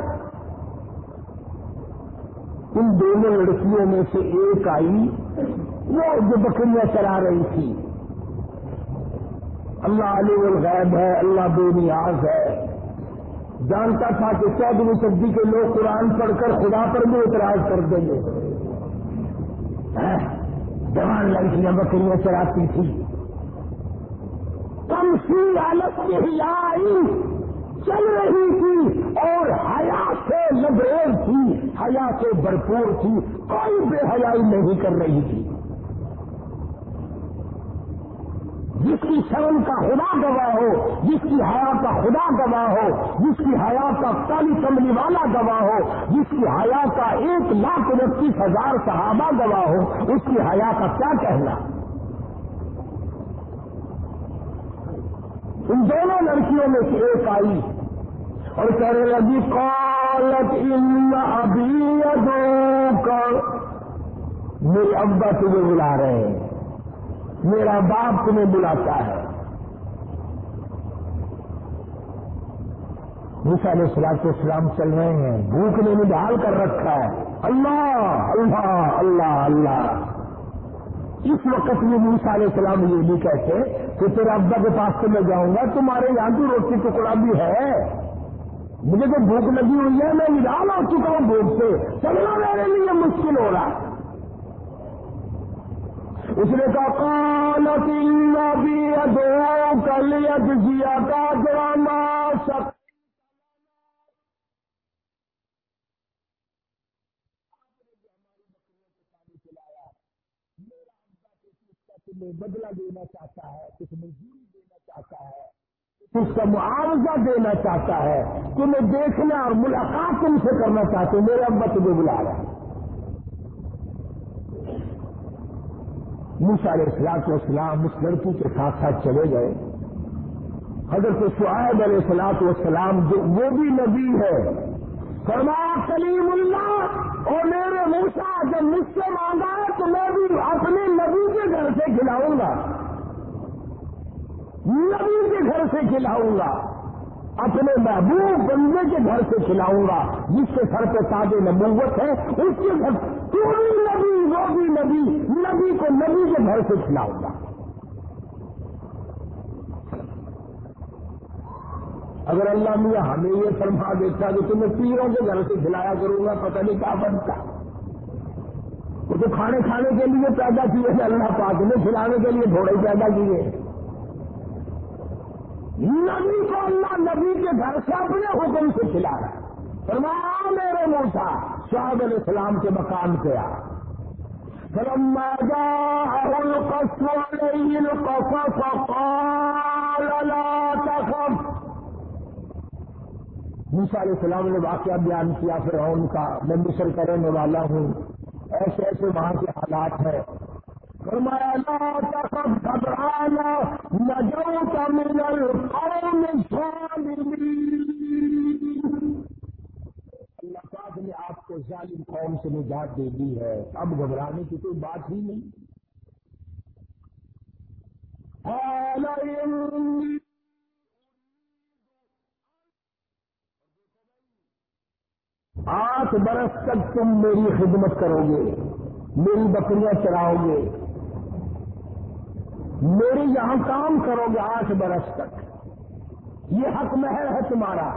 ان دونوں لڑکیوں میں سے ایک آئی، وہ جو بکریاں چلا رہی تھی۔ اللہ علی الغیب ہے، اللہ بے نیاز ہے۔ جانتا تھا کہ چودہ صدی کے لوگ قرآن پڑھ کر خدا پر بھی اعتراض کر دیں گے۔ جوان لڑکیاں بکریاں چراتی تھی۔ کم سی حالت کے ہی آئی، چل رہی تھی اور حیا سے لبریز تھی، حیا سے بھرپور تھی، کوئی بے حیائی نہیں کر رہی تھی۔ جس کی شرم کا خدا گواہ ہو، جس کی حیا کا خدا گواہ ہو، جس کی حیا کا کالی کملی والا گواہ ہو، جس کی حیا کا ایک لاکھ انتیس ہزار صحابہ گواہ ہو، اس کی حیا کا کیا کہنا؟ ان دونوں لڑکیوں میں سے ایک آئی اور کہنے لگی کالت ان ابھی کر میرے ابا تجھے بلا رہے ہیں۔ میرا باپ تمہیں بلاتا ہے۔ علیہ السلام کے اسلام چل رہے ہیں۔ بھوک نے ڈال کر رکھا ہے۔ اللہ اللہ اللہ اللہ۔ اس وقت میں موسا علیہ السلام یہ نہیں کہتے کہ تیرے ابا کے پاس سے میں جاؤں گا، تمہارے یہاں کی روٹی ٹکڑا بھی ہے۔ مجھے تو بھوک لگی ہوئی ہے، میں نڈال ہو چکا ہوں بھوک سے۔ چلنا میرے لیے مشکل ہو رہا۔ ہے اس نے کہا کال بھی ادو کل جیا کا ڈرامہ سب بدلا دینا چاہتا ہے کچھ مزدوری دینا چاہتا ہے، اس کا معاوضہ دینا چاہتا ہے، تمہیں دیکھنا اور ملاقات تم سے کرنا چاہتے میرے ابا تمہیں بلا رہا ہے۔ موسا علیہ السلام کو اسلام اس لڑکی کے ساتھ ساتھ چلے گئے۔ حضرت شعیب علیہ السلاط والسلام جو وہ بھی نبی ہے، فرما سلیم اللہ اور میرے موسا جب مجھ سے مانگا ہے تو میں بھی اپنے نبی کے گھر سے کھلاؤں گا۔ نبی کے گھر سے کھلاؤں گا۔ اپنے محبوب بندے کے گھر سے کھلاؤں گا، جس کے سر پہ تاج نبوت ہے، اس کے گھر تو بھی نبی وہ بھی نبی نبی کو نبی کے گھر سے کھلاؤں گا۔ اگر اللہ میاں ہمیں یہ فرما دیتا کہ تمہیں پیروں کے گھر سے کھلایا کروں گا، پتہ نہیں کیا بنتا۔ وہ تو کھانے کھانے کے لیے پیدا کیے تھے اللہ پاک نے کھلانے کے لیے گھوڑے پیدا کیے۔ نبی کو اللہ نبی کے گھر سے اپنے حکم سے کھلا رہا ہے۔ فرمایا میرے موسا شاہد علیہ السلام کے مکان پہ آ۔ موسا علیہ السلام نے واقعہ بیان کیا پھر ان کا، میں مصر کرنے والا ہوں۔ ایسے ایسے وہاں کے حالات ہیں۔ فرمایا لا گھبرانا نجو کا ملل قوم اللہ پاک نے آپ کو ظالم قوم سے نجات دے دی ہے۔ اب گھبرانے کی کوئی بات ہی نہیں۔ آٹھ برس تک تم میری خدمت کرو گے، میری بکریاں چلاؤ گے۔ میری یہاں کام کرو گے آٹھ برس تک۔ یہ حق مہر ہے تمہارا۔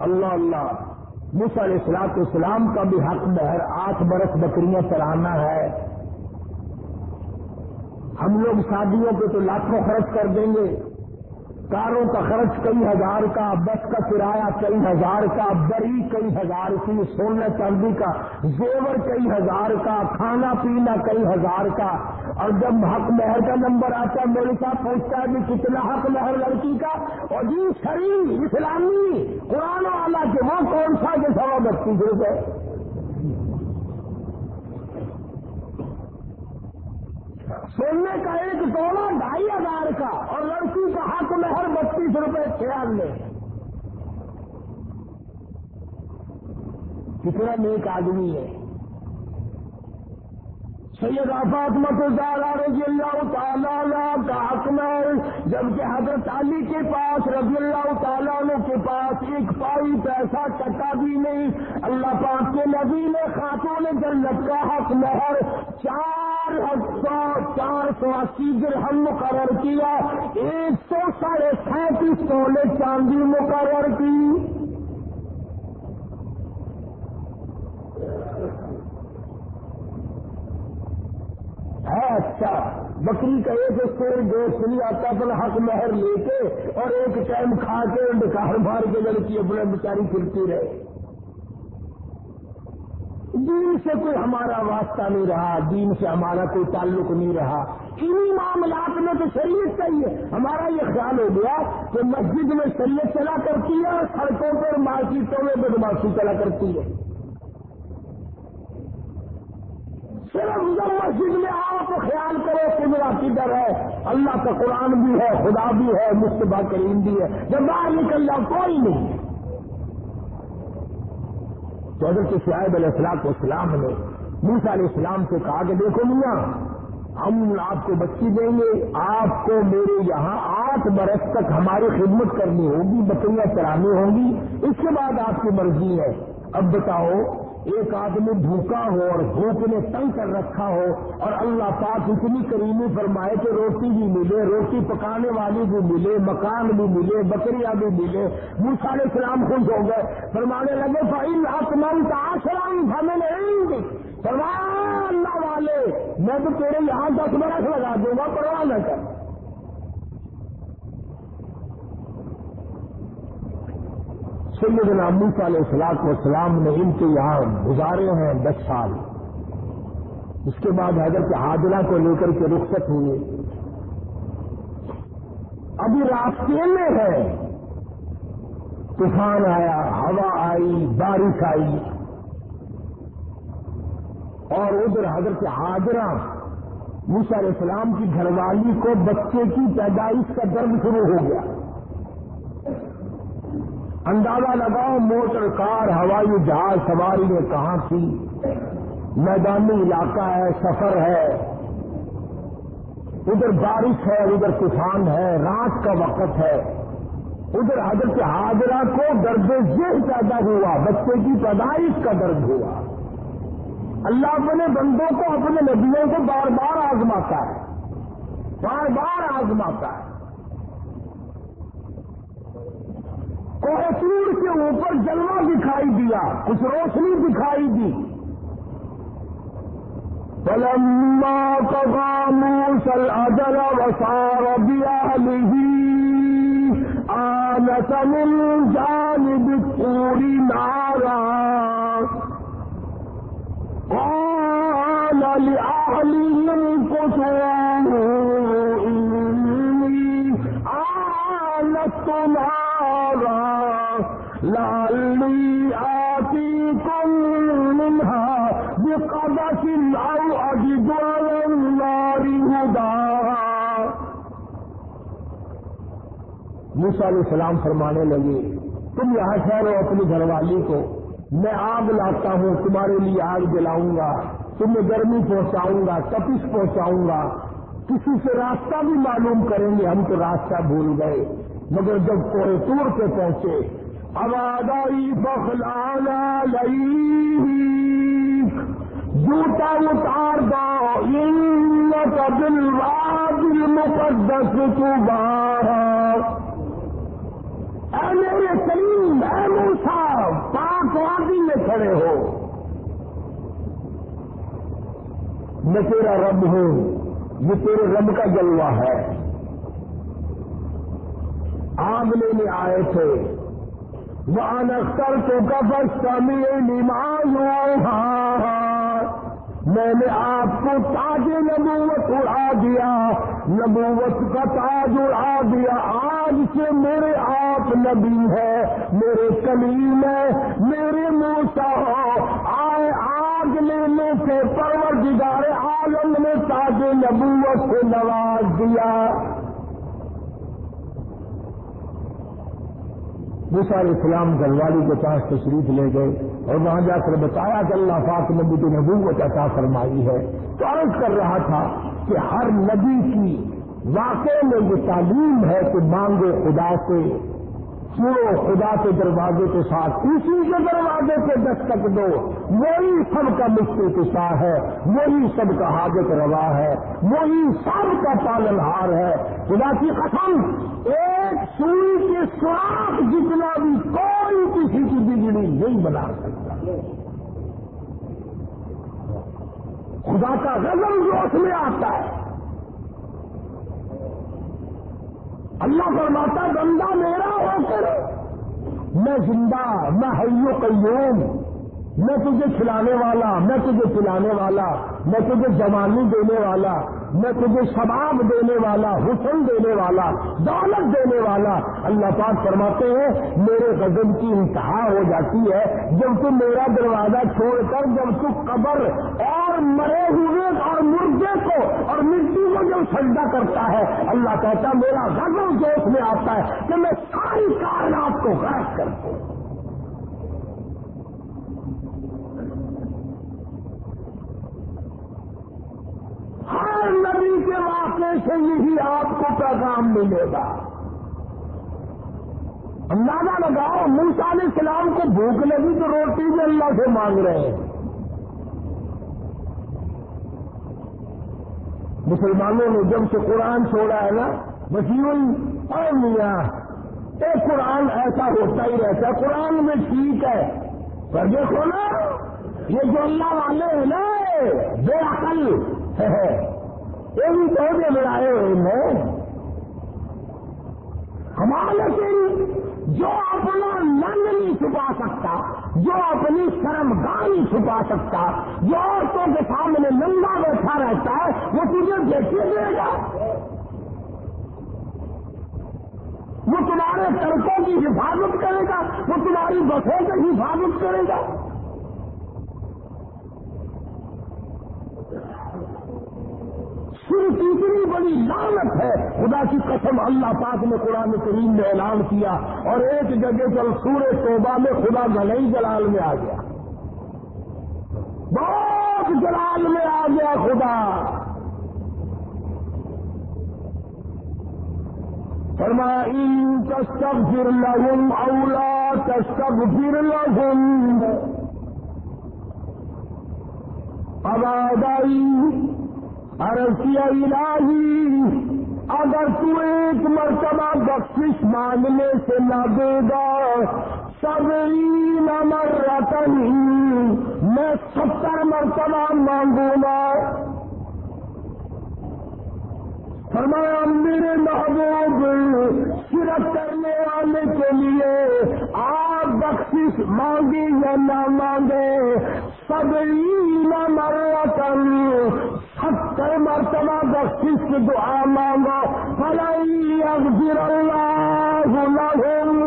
اللہ اللہ مس علیہ السلاط اسلام کا بھی حق مہر آٹھ برس بکریاں چلانا ہے۔ ہم لوگ شادیوں پہ تو لاکھوں خرچ کر دیں گے۔ کاروں کا خرچ کئی ہزار کا، بس کا کرایہ کئی ہزار کا، بری کئی ہزار کی سونے چاندی کا، زیور کئی ہزار کا، کھانا پینا کئی ہزار کا۔ اور جب حق مہر کا نمبر آتا ہے میرے ساتھ پہنچتا ہے کہ کتنا حق مہر لڑکی کا؟ اور جی شریف، اسلامی، قرآن والا کہ وہ کون سا کے سوا بتیس روپئے سونے کا ایک تولا ڈھائی ہزار کا اور لڑکی کا حق میں ہر بتیس روپئے خیال کتنا نیک آدمی ہے۔ سید فاطمت زارا رضی اللہ تعالیٰ کا حق حکمر جبکہ حضرت علی کے پاس رضی اللہ تعالیٰ کے پاس ایک پائی پیسہ کٹا بھی نہیں۔ اللہ پاک کے نبی نے خاتون جنت کا حق مہر چار سو چار سو اسی درہم مقرر کیا، ایک سو ساڑھے سینتیس سولہ چاندی مقرر کی۔ ہے اچھا بکری کا ایک سیر گوشت نہیں آتا اپنا حق مہر لے کے اور ایک ٹائم کھا کے ڈکار مار کے لڑکی اپنے بچاری پھرتی رہے۔ دین سے کوئی ہمارا واسطہ نہیں رہا، دین سے ہمارا کوئی تعلق نہیں رہا۔ انہی معاملات میں تو شریعت چاہیے۔ ہمارا یہ خیال ہو گیا کہ مسجد میں شریعت چلا کرتی ہے اور سڑکوں پر مارکیٹوں میں بدماشی چلا کرتی ہے۔ صرف جب مسجد میں آؤ تو خیال کرو کہ میرا کدھر ہے۔ اللہ کا قرآن بھی ہے، خدا بھی ہے، مصطفیٰ کریم بھی ہے۔ جب باہر نکل جاؤ، کوئی نہیں۔ تو حضرت شعیب علیہ السلام اسلام نے موسا علیہ السلام سے کہا کہ دیکھو میاں، ہم آپ کو بچی دیں گے، آپ کو میرے یہاں آٹھ برس تک ہماری خدمت کرنی ہوگی، بکریاں چرانی ہوں گی، اس کے بعد آپ کی مرضی ہے۔ اب بتاؤ ایک آدمی بھوکا ہو اور بھوک نے تنگ کر رکھا ہو اور اللہ پاک اتنی کریمی فرمائے کہ روٹی بھی ملے، روٹی پکانے والی بھی ملے، مکان بھی ملے، بکریاں بھی ملے۔ علیہ السلام خوش ہو گئے، فرمانے لگے فائن حکمن کا آسرام ہمیں نہیں اللہ والے، میں تو تیرے یہاں دس برس لگا دوں گا، پرواہ نہ کر۔ سیدنا موسا علیہ السلاط والسلام نے ان کے یہاں گزارے ہیں دس سال۔ اس کے بعد حضرت حاضرہ کو لے کر کے رخصت ہوئے۔ ابھی راستے میں ہے۔ طوفان آیا، ہوا آئی، بارش آئی۔ اور ادھر حضرت حاضرہ موسا علیہ السلام کی گھر والی کو بچے کی پیدائش کا درد شروع ہو گیا۔ اندازہ لگاؤ موٹر کار، ہوائی جہاز سواری میں کہاں تھی؟ میدانی علاقہ ہے، سفر ہے۔ ادھر بارش ہے، ادھر طوفان ہے، رات کا وقت ہے۔ ادھر حضرت حاضرہ کو درد ذہن پیدا ہوا، بچے کی پیدائش کا درد ہوا۔ اللہ اپنے بندوں کو، اپنے ندیوں کو بار بار آزماتا ہے۔ بار بار آزماتا ہے۔ کوہتور کے اوپر جلوا دکھائی دیا، کچھ روشنی دکھائی دی۔ پلما موسل ادر وسار دیا آنس مل جانب پوری نارا۔ قال لأهلهم كتوه إني آنست نارا لالی آتی منہا یہ قدا کی لاؤ لاری ہدا۔ موسا علیہ السلام فرمانے لگے، تم یہاں ٹھہرو اپنی گھر والی کو، میں آگ لاتا ہوں، تمہارے لیے آگ جلاؤں گا، تمہیں گرمی پہنچاؤں گا، تپش پہنچاؤں گا۔ کسی سے راستہ بھی معلوم کریں گے، ہم تو راستہ بھول گئے۔ مگر جب کوڑے تور پہ پہنچے آبادی بخلا جوتا اتار دو کا دل دل مقدس تو بار اے میرے کریم، اے موسا پاک وادی میں کھڑے ہو۔ میں تیرا رب ہوں، یہ تیرے رب کا جلوہ ہے۔ آگ لینے آئے تھے۔ وہ انختر تو کفش کمی نماز میں نے آپ کو تاج نبوت اڑا دیا، نبوت کا تاج اڑا دیا۔ آج سے میرے آپ نبی ہے میرے کلیم ہے میرے موسا آئے آگ لینے سے پرور عالم نے تاج نبوت سے نواز دیا۔ علیہ السلام گلوالی کے پاس تشریف لے گئے اور وہاں جا کر بتایا کہ اللہ پاک نبی کی نبوت عطا فرمائی ہے تو عرض کر رہا تھا کہ ہر نبی کی واقع میں یہ تعلیم ہے کہ مانگے خدا سے سنو خدا کے دروازے کے ساتھ، اسی کے دروازے کے دستک دو۔ وہی سب کا مشکل کشا ہے وہی سب کا حاجت روا ہے وہی سب کا پالن ہار ہے۔ خدا کی قسم، ایک سوئی کے سوراخ جتنا بھی کوئی کسی کی بجلی نہیں بنا سکتا۔ خدا کا غزل جو اس میں آتا ہے۔ اللہ فرماتا بندہ میرا ہو کر، میں زندہ، میں حیو قیوم، میں تجھے کھلانے والا، میں تجھے پلانے والا، میں تجھے جوانی دینے والا میں تجھے شباب دینے والا، حسن دینے والا، دولت دینے والا۔ اللہ پاک فرماتے ہیں، میرے غزل کی انتہا ہو جاتی ہے جب تو میرا دروازہ چھوڑ کر جب تو قبر اور مرے ہوئے اور مردے کو اور مٹی کو جب سجدہ کرتا ہے، اللہ کہتا میرا غزل جوش میں آتا ہے کہ میں ساری کائنات کو غائب کرتا ہوں ہر نبی کے واقعے سے یہی آپ کو پیغام ملے گا۔ اندازہ لگاؤ موسا علیہ السلام کو بھوک لگی تو روٹی بھی اللہ سے مانگ رہے ہیں۔ مسلمانوں نے جب سے قرآن چھوڑا ہے نا وسیع اور میاں ایک قرآن ایسا ہوتا ہی رہتا ہے۔ قرآن میں ٹھیک ہے۔ پر دیکھو نا، یہ جو اللہ والے ہیں نا، بے عقل۔ یہ بھی پودے بڑھائے ہوئے ہیں ہمارے جو اپنا ننگ نہیں چھپا سکتا، جو اپنی شرم گاہ نہیں چھپا سکتا، جو عورتوں کے سامنے ننگا بیٹھا رہتا ہے، وہ تجھے دیکھے دے گا وہ تمہارے سڑکوں کی حفاظت کرے گا، وہ تمہاری بسوں کی حفاظت کرے گا۔ صرف اتنی بڑی لانت ہے۔ خدا کی قسم اللہ پاک نے قرآن کریم میں اعلان کیا اور ایک جگہ چل سورہ توبہ میں خدا گنئی جلال میں آ گیا۔ بہت جلال میں آ گیا خدا۔ فرمائی کشتب پھر لہم اولا کشتب پھر لہم آبادائی ارسی الہی، اگر تو ایک مرتبہ بخشش مانگنے سے نہ دے گا سبھی نمر رتن میں ستر مرتبہ مانگوں گا۔ فرمایا، میرے محبوب شرک کرنے والے کے لیے آپ بخشش مانگی یا نہ مانگے؟ سبری نمر رتن ستر مرتبہ بخشش کی دعا مانگو فلائی اغفر اللہ لهم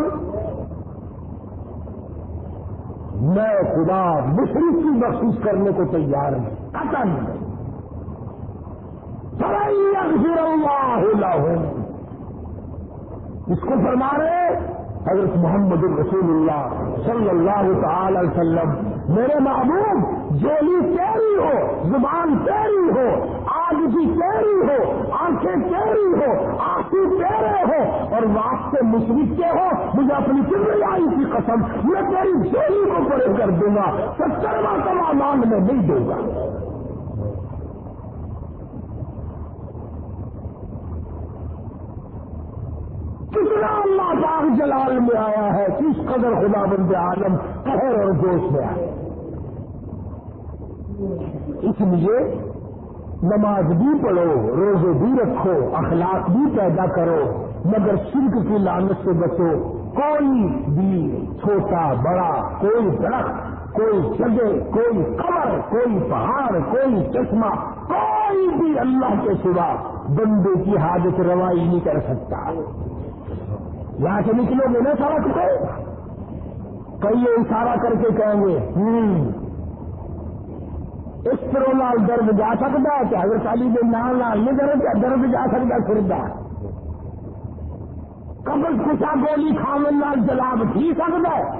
میں خدا مشرق کی محسوس کرنے کو تیار ہوں قطع نہیں اس کو فرما رہے حضرت محمد الرسول اللہ صلی اللہ تعالی وسلم، میرے محبوب جولی تیری ہو، زبان تیری ہو آگ کی تیری ہو، آنکھیں تیری ہو آنکھیں تیرے ہو، اور واسطے مشرق کے ہو، مجھے اپنی چمڑی کی قسم، میں تیری جولی کو پڑے کر دوں گا ستر مرتبہ مان میں نہیں دوں گا۔ کتنا اللہ پاک جلال میں آیا ہے کس قدر خدا بند عالم قہر اور جوش میں آیا اس لیے نماز بھی پڑھو، روزے بھی رکھو، اخلاق بھی پیدا کرو، مگر شرک کی لانت سے بچو۔ کوئی بھی چھوٹا، بڑا، کوئی درخت، کوئی جگہ، کوئی قبر، کوئی پہاڑ، کوئی چشمہ، کوئی بھی اللہ کے سوا بندے کی حاجت روائی نہیں کر سکتا۔ یہاں سے نکلو گے نا سارا کچھ؟ کئی اشارہ کر کے کہیں گے، ہوں۔ اس طرح لال درد جا سکتا ہے کہ حضرت علی کے نام لال نہیں درد درد جا سکتا خریدا قبل کچا گولی کھاون لال جلاب تھی سکتا ہے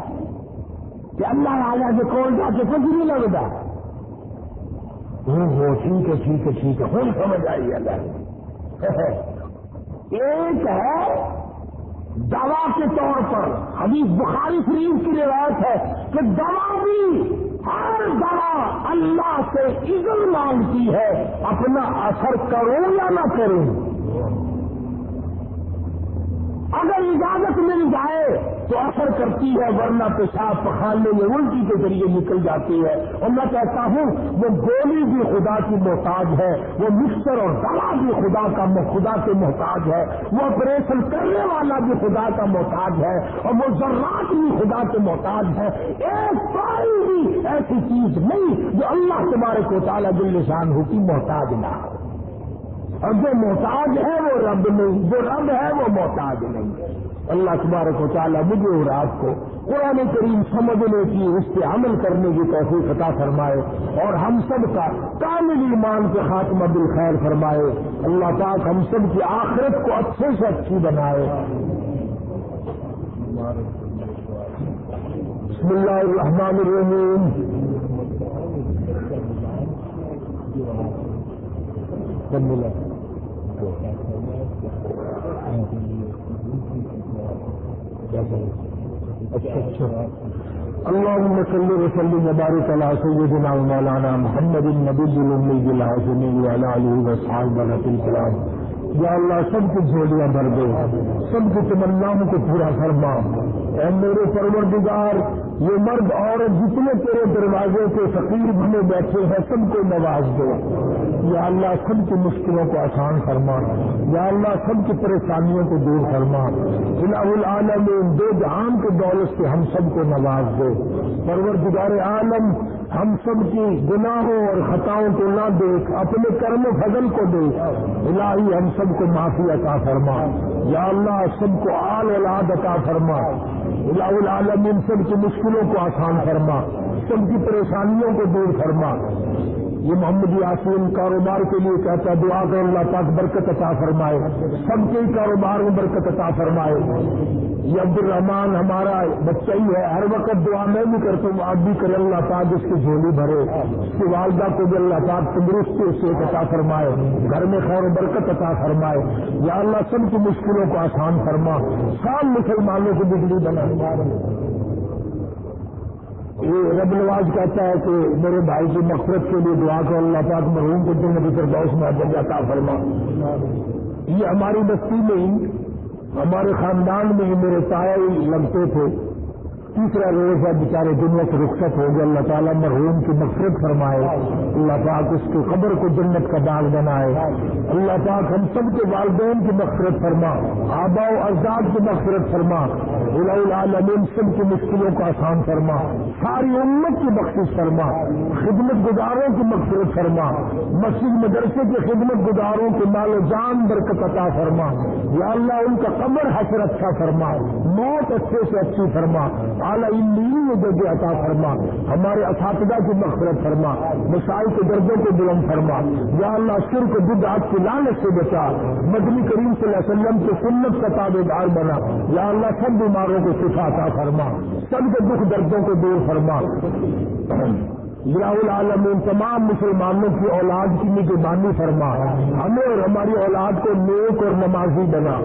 کہ اللہ راجا کے کول جا کے کچھ نہیں لگتا۔ ٹھیک ہے ٹھیک ہے ٹھیک ہے۔ ہوں، سمجھ آئی اللہ ایک ہے دوا کے طور پر، حدیث بخاری شریف کی روایت ہے کہ دوا بھی، ہر دوا اللہ سے عزل مانگتی ہے، اپنا اثر کروں یا نہ کروں اگر اجازت مل جائے تو اثر کرتی ہے، ورنہ پیشاب پخانے میں الٹی کے ذریعے نکل جاتی ہے۔ اور میں کہتا ہوں، وہ گولی بھی خدا کی محتاج ہے، وہ مکسر اور دوا بھی خدا کا خدا کے محتاج ہے۔ وہ آپریشن کرنے والا بھی خدا کا محتاج ہے، اور وہ ذرات بھی خدا کے محتاج ہے ایک کوئی بھی ایسی چیز نہیں جو اللہ تمہارے کو تعالیٰ دل نشان ہو کی محتاج نہ ہو۔ اور جو محتاج ہے وہ رب نہیں، جو رب ہے وہ محتاج نہیں۔ اللہ تبارک و تعالیٰ مجھے اور آپ کو قرآن کریم سمجھنے کی، اس پہ عمل کرنے کی توفیق عطا فرمائے اور ہم سب کا کامل ایمان کے خاتمہ بالخیر فرمائے۔ اللہ پاک ہم سب کی آخرت کو اچھے سے اچھی بنائے۔ بسم اللہ الرحمن الرحیم۔ ملا اللهم صل وسلم وبارك على سيدنا ومولانا محمد النبي الامي العظيم وعلى اله وصحبه الكرام یا اللہ سب کی جھولیاں بھر دے، سب کی تمناؤں کو پورا فرما۔ اے میرے پروردگار، یہ مرد عورت جتنے تیرے دروازے کے فقیر بنے بیٹھے ہیں، سب کو نواز دو۔ یا اللہ سب کی مشکلوں کو آسان فرما۔ یا اللہ سب کی پریشانیوں کو دور فرما۔ الہ العالم دو جہان کے دولت سے ہم سب کو نواز دو۔ پروردگار عالم ہم سب کی گناہوں اور خطاؤں کو نہ دیکھ، اپنے کرم و فضل کو دیکھ۔ الہی، ہم سب کو معافی عطا فرما۔ یا اللہ، سب کو آل اولاد عطا فرما۔ الہ العالم ان سب کی مشکلوں کو آسان فرما۔ سب کی پریشانیوں کو دور فرما۔ یہ محمد یاسین کاروبار کے لیے کہتا ہے، دعا کر اللہ پاک برکت عطا فرمائے۔ سب کے کاروبار میں برکت عطا فرمائے۔ یہ عبد الرحمان ہمارا بچہ ہی ہے، ہر وقت دعا میں بھی کرتا ہوں، آپ بھی کرے اللہ پاک اس کی جھولی بھرے۔ اس کی والدہ کو بھی اللہ پاک تندرستی سے عطا فرمائے۔ گھر میں خیر و برکت عطا فرمائے۔ یا اللہ سب کی مشکلوں کو آسان فرما۔ سال مسلمانوں کو بجلی بنا۔ یہ رب نواز کہتا ہے کہ میرے بھائی کی مقصد کے لیے دعا کر اللہ پاک مرحوم کو دن نبی فردوس میں جاتا فرما۔ یہ ہماری بستی میں ہی، ہمارے خاندان میں ہی میرے تایا لگتے تھے۔ تیسرا روز ہے، بیچارے دنیا سے رخصت ہو گیا اللہ تعالیٰ مرحوم کی مقصد فرمائے۔ اللہ پاک اس کی قبر کو جنت کا باغ بنائے۔ اللہ پاک ہم سب کے والدین کی مقصد فرما۔ آبا و اجداد کی مقصد فرما۔ العالمین سب کی مشکلوں کا آسان فرما۔ ساری امت کی مقصد فرما۔ خدمت گزاروں کی مقصد فرما۔ مسجد مدرسے کے خدمت گزاروں کے مال و جان برکت عطا فرما۔ یا اللہ ان کا قبر حسر اچھا فرما۔ موت اچھے سے اچھی فرما۔ اعلیٰ علمی جگہ عطا فرما، ہمارے اساتذہ کی مغفرت فرما، مسائل کے دردوں کو بلند فرما۔ یا اللہ سر کو آپ کی لالچ سے بچا، مدنی کریم صلی اللہ علیہ وسلم کے سنت کا تابے دار بنا۔ یا اللہ، سب بیماروں کو شفا عطا فرما، سب کے دکھ دردوں کو دور فرما۔ یا العالم ان تمام مسلمانوں کی اولاد کی نگرانی فرما۔ ہمیں اور ہماری اولاد کو نیک اور نمازی بنا۔